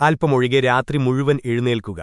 അല്പമൊഴികെ രാത്രി മുഴുവൻ എഴുന്നേൽക്കുക